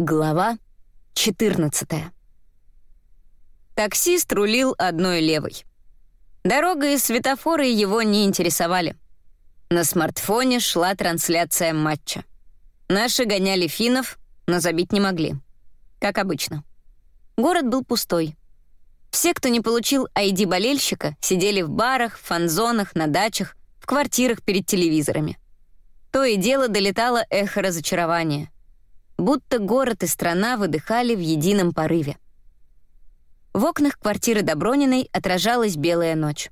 Глава 14 Таксист рулил одной левой. Дорога и светофоры его не интересовали. На смартфоне шла трансляция матча. Наши гоняли финнов, но забить не могли. Как обычно. Город был пустой. Все, кто не получил ID болельщика, сидели в барах, фан-зонах, на дачах, в квартирах перед телевизорами. То и дело долетало эхо разочарования — будто город и страна выдыхали в едином порыве. В окнах квартиры Доброниной отражалась белая ночь.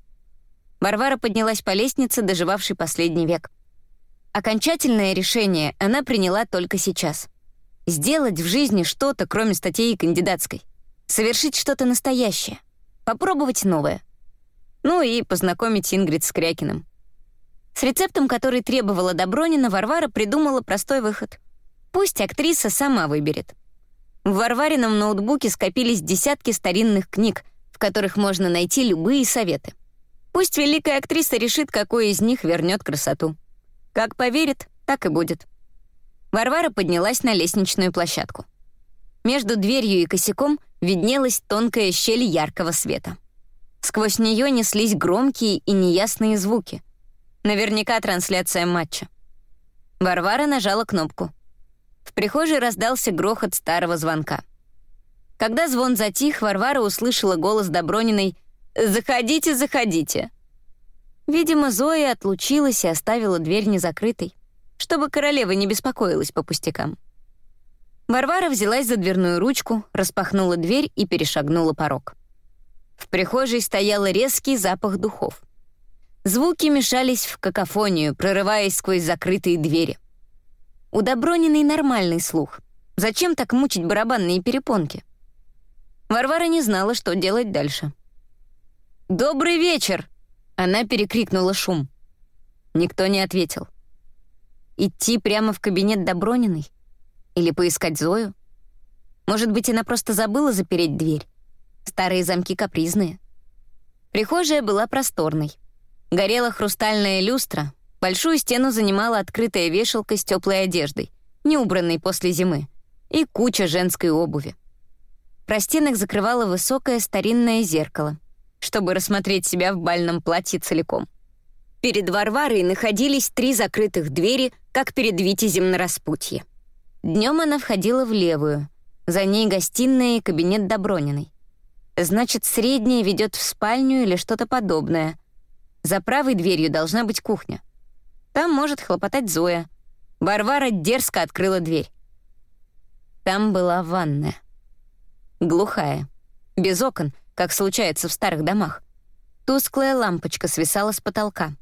Варвара поднялась по лестнице, доживавшей последний век. Окончательное решение она приняла только сейчас. Сделать в жизни что-то, кроме статьи кандидатской. Совершить что-то настоящее. Попробовать новое. Ну и познакомить Ингрид с Крякиным. С рецептом, который требовала Добронина, Варвара придумала простой выход — Пусть актриса сама выберет. В Варварином ноутбуке скопились десятки старинных книг, в которых можно найти любые советы. Пусть великая актриса решит, какой из них вернет красоту. Как поверит, так и будет. Варвара поднялась на лестничную площадку. Между дверью и косяком виднелась тонкая щель яркого света. Сквозь нее неслись громкие и неясные звуки. Наверняка трансляция матча. Варвара нажала кнопку. В прихожей раздался грохот старого звонка. Когда звон затих, Варвара услышала голос Доброниной «Заходите, заходите». Видимо, Зоя отлучилась и оставила дверь незакрытой, чтобы королева не беспокоилась по пустякам. Варвара взялась за дверную ручку, распахнула дверь и перешагнула порог. В прихожей стоял резкий запах духов. Звуки мешались в какофонию, прорываясь сквозь закрытые двери. У Доброниной нормальный слух. Зачем так мучить барабанные перепонки? Варвара не знала, что делать дальше. «Добрый вечер!» Она перекрикнула шум. Никто не ответил. Идти прямо в кабинет Доброниной? Или поискать Зою? Может быть, она просто забыла запереть дверь? Старые замки капризные. Прихожая была просторной. Горела хрустальная люстра, Большую стену занимала открытая вешалка с теплой одеждой, не убранной после зимы, и куча женской обуви. Простенок закрывало высокое старинное зеркало, чтобы рассмотреть себя в бальном платье целиком. Перед Варварой находились три закрытых двери, как перед витязем на распутье. Днем она входила в левую, за ней гостиная и кабинет Доброниной. Значит, средняя ведет в спальню или что-то подобное. За правой дверью должна быть кухня. Там может хлопотать Зоя. Варвара дерзко открыла дверь. Там была ванная. Глухая. Без окон, как случается в старых домах. Тусклая лампочка свисала с потолка.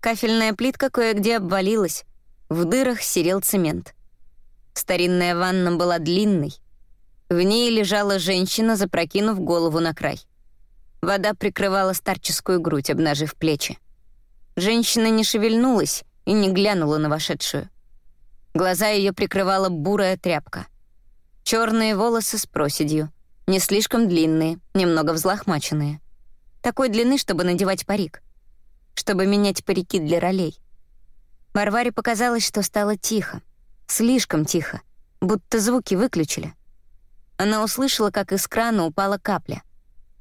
Кафельная плитка кое-где обвалилась. В дырах серел цемент. Старинная ванна была длинной. В ней лежала женщина, запрокинув голову на край. Вода прикрывала старческую грудь, обнажив плечи. Женщина не шевельнулась и не глянула на вошедшую. Глаза ее прикрывала бурая тряпка. Черные волосы с проседью, не слишком длинные, немного взлохмаченные. Такой длины, чтобы надевать парик. Чтобы менять парики для ролей. Варваре показалось, что стало тихо. Слишком тихо, будто звуки выключили. Она услышала, как из крана упала капля,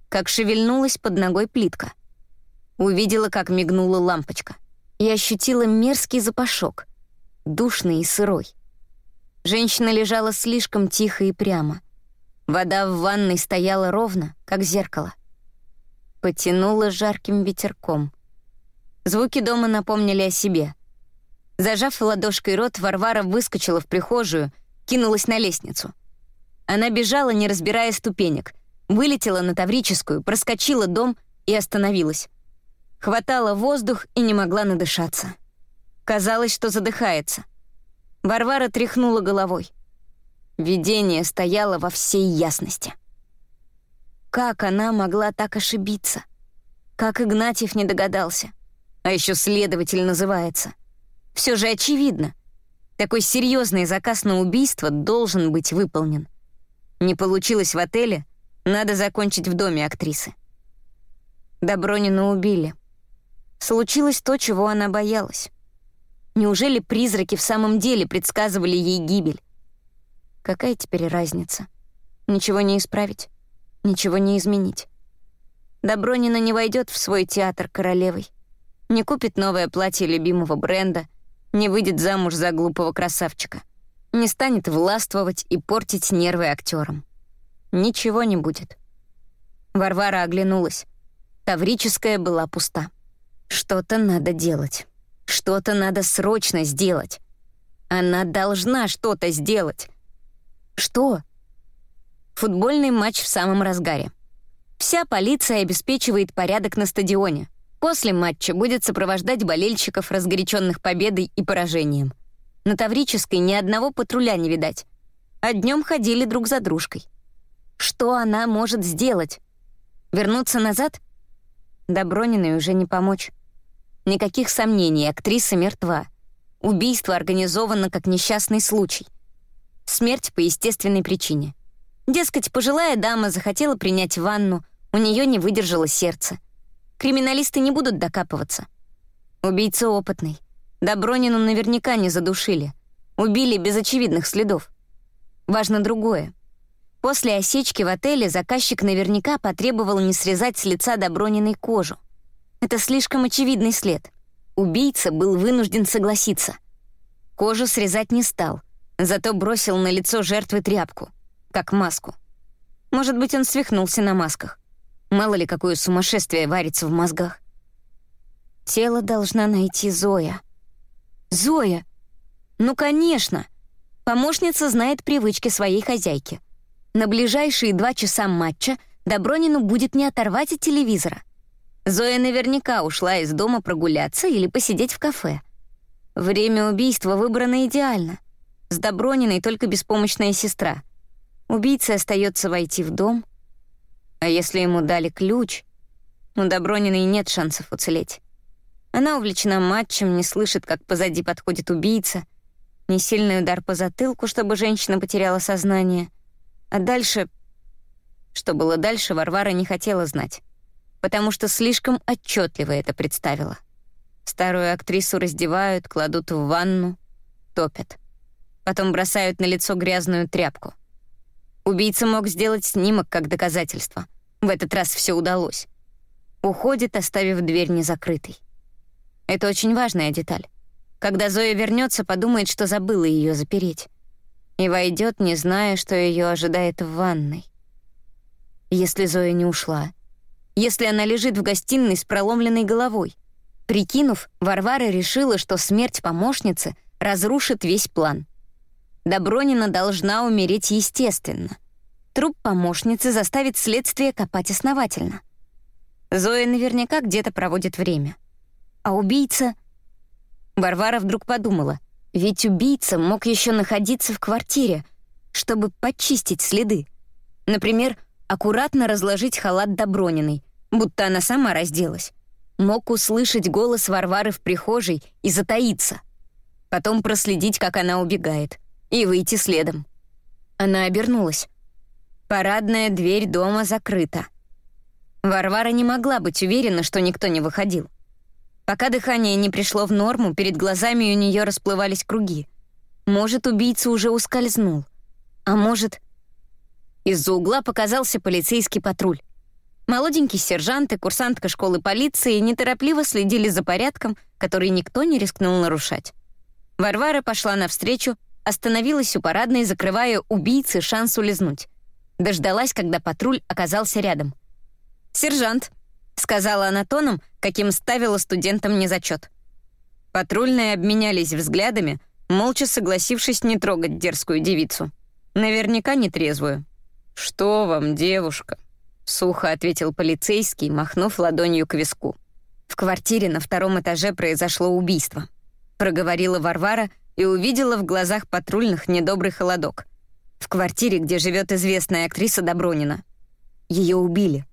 как шевельнулась под ногой плитка — Увидела, как мигнула лампочка. И ощутила мерзкий запашок, душный и сырой. Женщина лежала слишком тихо и прямо. Вода в ванной стояла ровно, как зеркало. Потянула жарким ветерком. Звуки дома напомнили о себе. Зажав ладошкой рот, Варвара выскочила в прихожую, кинулась на лестницу. Она бежала, не разбирая ступенек, вылетела на Таврическую, проскочила дом и остановилась. Хватала воздух и не могла надышаться. Казалось, что задыхается. Варвара тряхнула головой. Видение стояло во всей ясности. Как она могла так ошибиться? Как Игнатьев не догадался? А еще следователь называется. Все же очевидно. Такой серьезный заказ на убийство должен быть выполнен. Не получилось в отеле, надо закончить в доме актрисы. Добронину убили. Случилось то, чего она боялась. Неужели призраки в самом деле предсказывали ей гибель? Какая теперь разница? Ничего не исправить, ничего не изменить. Добронина не войдет в свой театр королевой, не купит новое платье любимого бренда, не выйдет замуж за глупого красавчика, не станет властвовать и портить нервы актерам. Ничего не будет. Варвара оглянулась. Таврическая была пуста. Что-то надо делать. Что-то надо срочно сделать. Она должна что-то сделать. Что? Футбольный матч в самом разгаре. Вся полиция обеспечивает порядок на стадионе. После матча будет сопровождать болельщиков, разгоряченных победой и поражением. На Таврической ни одного патруля не видать. А днем ходили друг за дружкой. Что она может сделать? Вернуться назад? Доброниной уже не помочь. Никаких сомнений, актриса мертва. Убийство организовано как несчастный случай. Смерть по естественной причине. Дескать, пожилая дама захотела принять ванну, у нее не выдержало сердце. Криминалисты не будут докапываться. Убийца опытный. Добронину наверняка не задушили. Убили без очевидных следов. Важно другое. После осечки в отеле заказчик наверняка потребовал не срезать с лица Доброниной кожу. Это слишком очевидный след. Убийца был вынужден согласиться. Кожу срезать не стал, зато бросил на лицо жертвы тряпку, как маску. Может быть, он свихнулся на масках. Мало ли, какое сумасшествие варится в мозгах. Тело должна найти Зоя. Зоя! Ну, конечно! Помощница знает привычки своей хозяйки. На ближайшие два часа матча Добронину будет не оторвать от телевизора — Зоя наверняка ушла из дома прогуляться или посидеть в кафе. Время убийства выбрано идеально. С Доброниной только беспомощная сестра. Убийце остается войти в дом. А если ему дали ключ, у Доброниной нет шансов уцелеть. Она увлечена матчем, не слышит, как позади подходит убийца, не сильный удар по затылку, чтобы женщина потеряла сознание. А дальше... Что было дальше, Варвара не хотела знать потому что слишком отчетливо это представила. Старую актрису раздевают, кладут в ванну, топят. Потом бросают на лицо грязную тряпку. Убийца мог сделать снимок как доказательство. В этот раз все удалось. Уходит, оставив дверь незакрытой. Это очень важная деталь. Когда Зоя вернется, подумает, что забыла ее запереть. И войдет, не зная, что ее ожидает в ванной. Если Зоя не ушла, если она лежит в гостиной с проломленной головой. Прикинув, Варвара решила, что смерть помощницы разрушит весь план. Добронина должна умереть естественно. Труп помощницы заставит следствие копать основательно. Зоя наверняка где-то проводит время. А убийца... Варвара вдруг подумала, ведь убийца мог еще находиться в квартире, чтобы почистить следы. Например, аккуратно разложить халат Доброниной, будто она сама разделась. Мог услышать голос Варвары в прихожей и затаиться. Потом проследить, как она убегает, и выйти следом. Она обернулась. Парадная дверь дома закрыта. Варвара не могла быть уверена, что никто не выходил. Пока дыхание не пришло в норму, перед глазами у нее расплывались круги. Может, убийца уже ускользнул. А может, из-за угла показался полицейский патруль. Молоденький сержант и курсантка школы полиции неторопливо следили за порядком, который никто не рискнул нарушать. Варвара пошла навстречу, остановилась у парадной, закрывая убийце шанс улизнуть. Дождалась, когда патруль оказался рядом. «Сержант», — сказала она тоном, каким ставила студентам незачет. Патрульные обменялись взглядами, молча согласившись не трогать дерзкую девицу. Наверняка нетрезвую. «Что вам, девушка?» — сухо ответил полицейский, махнув ладонью к виску. «В квартире на втором этаже произошло убийство», — проговорила Варвара и увидела в глазах патрульных недобрый холодок. В квартире, где живет известная актриса Добронина. Ее убили.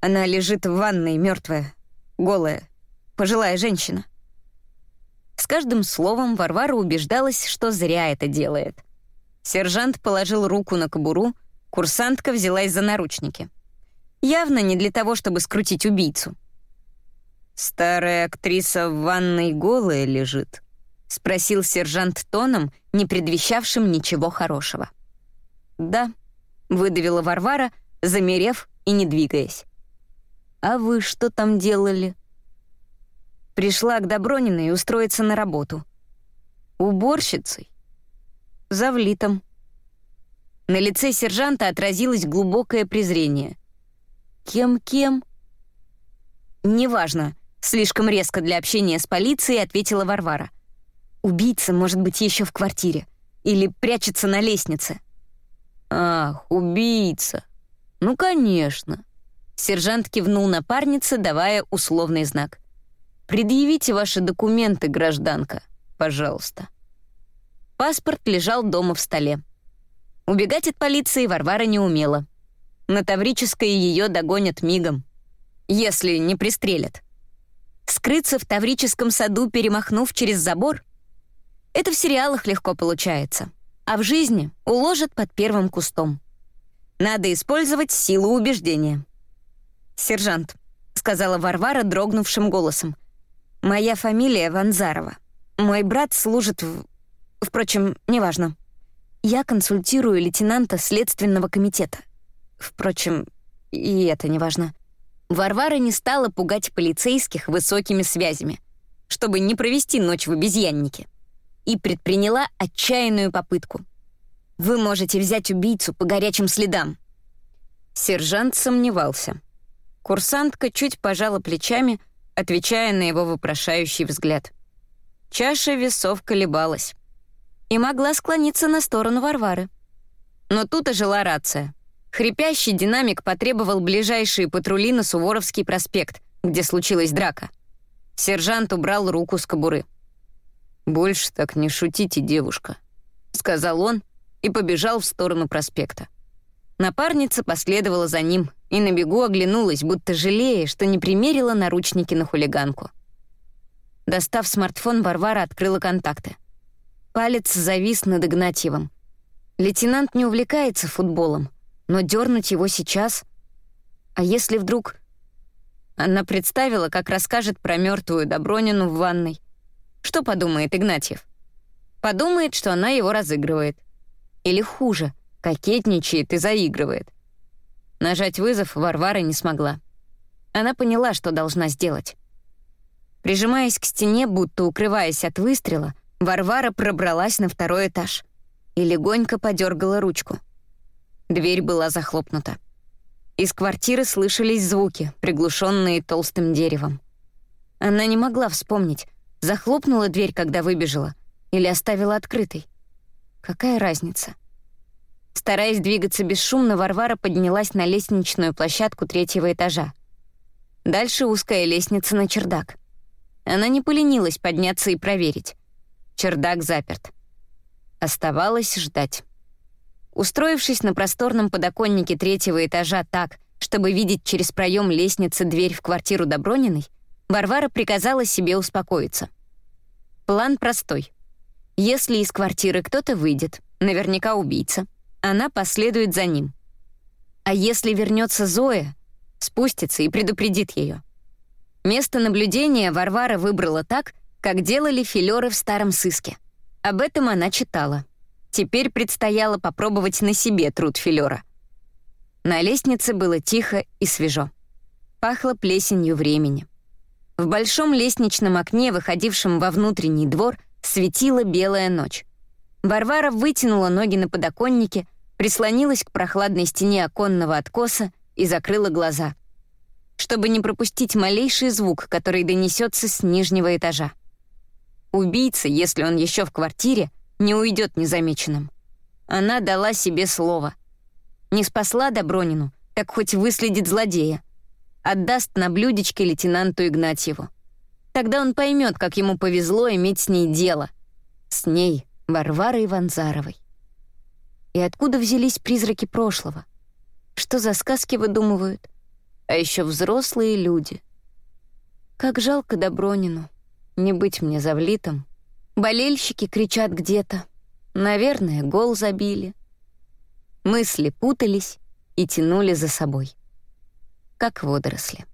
Она лежит в ванной, мертвая, голая, пожилая женщина. С каждым словом Варвара убеждалась, что зря это делает. Сержант положил руку на кобуру — Курсантка взялась за наручники. Явно не для того, чтобы скрутить убийцу. «Старая актриса в ванной голая лежит», — спросил сержант тоном, не предвещавшим ничего хорошего. да», — выдавила Варвара, замерев и не двигаясь. «А вы что там делали?» Пришла к Доброниной устроиться на работу. Уборщицей. Завлитом. На лице сержанта отразилось глубокое презрение. «Кем-кем?» «Неважно», — слишком резко для общения с полицией ответила Варвара. «Убийца может быть еще в квартире. Или прячется на лестнице». «Ах, убийца! Ну, конечно!» Сержант кивнул напарнице, давая условный знак. «Предъявите ваши документы, гражданка, пожалуйста». Паспорт лежал дома в столе. Убегать от полиции Варвара не умела. На Таврической ее догонят мигом. Если не пристрелят. Скрыться в Таврическом саду, перемахнув через забор? Это в сериалах легко получается. А в жизни уложат под первым кустом. Надо использовать силу убеждения. «Сержант», — сказала Варвара дрогнувшим голосом, «моя фамилия Ванзарова. Мой брат служит в... Впрочем, неважно. Я консультирую лейтенанта Следственного комитета. Впрочем, и это неважно. Варвара не стала пугать полицейских высокими связями, чтобы не провести ночь в обезьяннике, и предприняла отчаянную попытку. «Вы можете взять убийцу по горячим следам». Сержант сомневался. Курсантка чуть пожала плечами, отвечая на его вопрошающий взгляд. Чаша весов колебалась и могла склониться на сторону Варвары. Но тут ожила рация — Хрипящий динамик потребовал ближайшие патрули на Суворовский проспект, где случилась драка. Сержант убрал руку с кобуры. «Больше так не шутите, девушка», — сказал он и побежал в сторону проспекта. Напарница последовала за ним и на бегу оглянулась, будто жалея, что не примерила наручники на хулиганку. Достав смартфон, Варвара открыла контакты. Палец завис над Игнатьевым. Лейтенант не увлекается футболом — но дернуть его сейчас... А если вдруг... Она представила, как расскажет про мертвую Добронину в ванной. Что подумает Игнатьев? Подумает, что она его разыгрывает. Или хуже, кокетничает и заигрывает. Нажать вызов Варвара не смогла. Она поняла, что должна сделать. Прижимаясь к стене, будто укрываясь от выстрела, Варвара пробралась на второй этаж и легонько подергала ручку — Дверь была захлопнута. Из квартиры слышались звуки, приглушенные толстым деревом. Она не могла вспомнить, захлопнула дверь, когда выбежала, или оставила открытой. Какая разница? Стараясь двигаться бесшумно, Варвара поднялась на лестничную площадку третьего этажа. Дальше узкая лестница на чердак. Она не поленилась подняться и проверить. Чердак заперт. Оставалось ждать. Устроившись на просторном подоконнике третьего этажа так, чтобы видеть через проем лестницы дверь в квартиру Доброниной, Варвара приказала себе успокоиться. План простой. Если из квартиры кто-то выйдет, наверняка убийца, она последует за ним. А если вернется Зоя, спустится и предупредит ее. Место наблюдения Варвара выбрала так, как делали филеры в старом сыске. Об этом она читала. Теперь предстояло попробовать на себе труд филера. На лестнице было тихо и свежо. Пахло плесенью времени. В большом лестничном окне, выходившем во внутренний двор, светила белая ночь. Варвара вытянула ноги на подоконнике, прислонилась к прохладной стене оконного откоса и закрыла глаза, чтобы не пропустить малейший звук, который донесется с нижнего этажа. Убийца, если он еще в квартире, не уйдет незамеченным. Она дала себе слово. Не спасла Добронину, так хоть выследит злодея. Отдаст на блюдечке лейтенанту Игнатьеву. Тогда он поймет, как ему повезло иметь с ней дело. С ней, Варварой Ванзаровой. И откуда взялись призраки прошлого? Что за сказки выдумывают? А еще взрослые люди. Как жалко Добронину. Не быть мне завлитым Болельщики кричат где-то. Наверное, гол забили. Мысли путались и тянули за собой. Как водоросли.